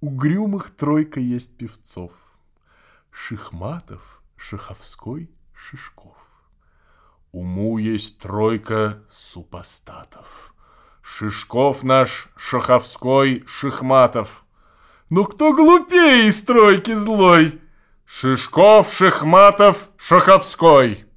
Угрюмых тройка есть певцов. Шихматов, Шаховской, Шишков. Уму есть тройка супостатов. Шишков наш, Шаховской, Шихматов. Но кто глупее из тройки злой? Шишков, Шихматов, Шаховской.